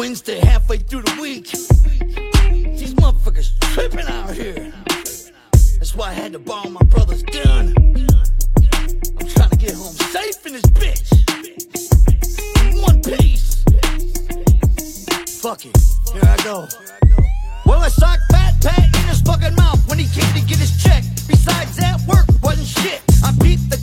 Wednesday, halfway through the week. These motherfuckers tripping out here. That's why I had to borrow my brother's gun. I'm trying to get home safe in this bitch. One piece. Fuck it, here I go. Well, I socked Fat Pat in his fucking mouth when he came to get his check. Besides that, work wasn't shit. I beat the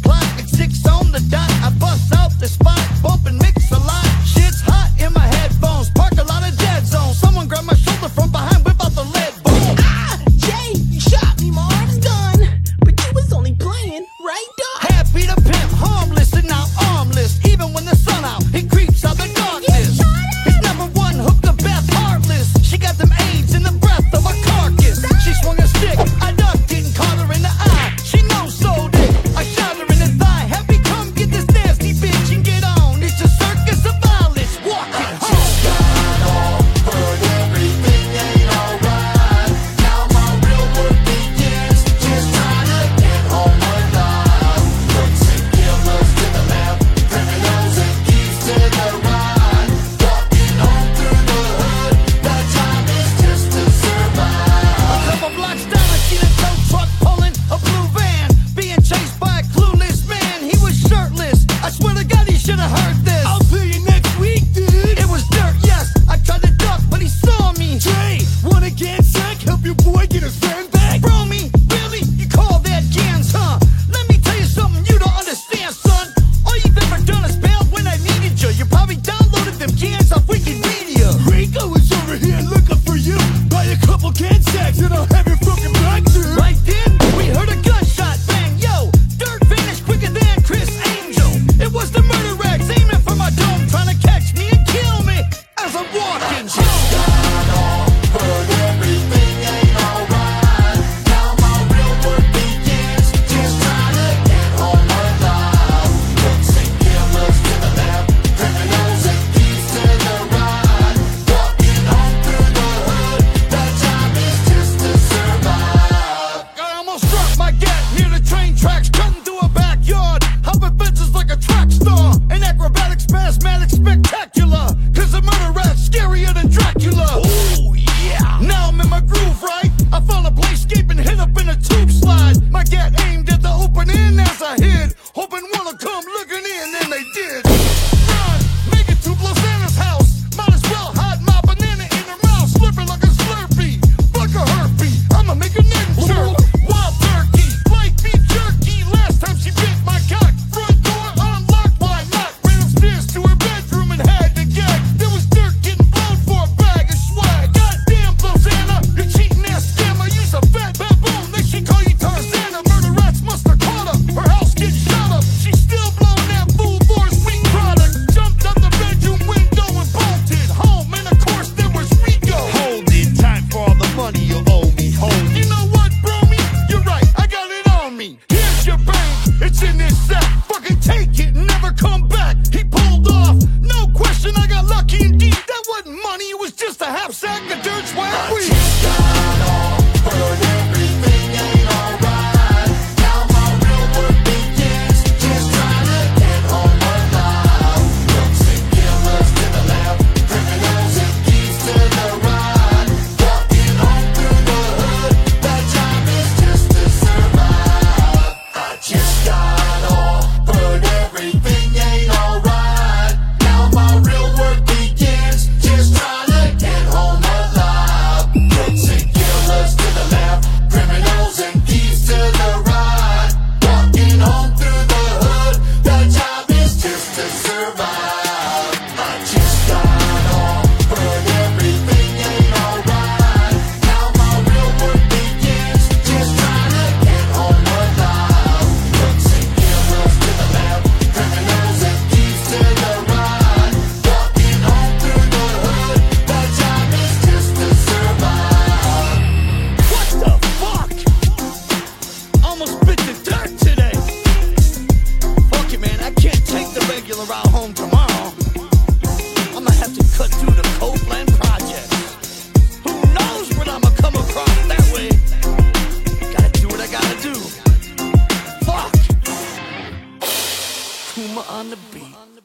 on the beat.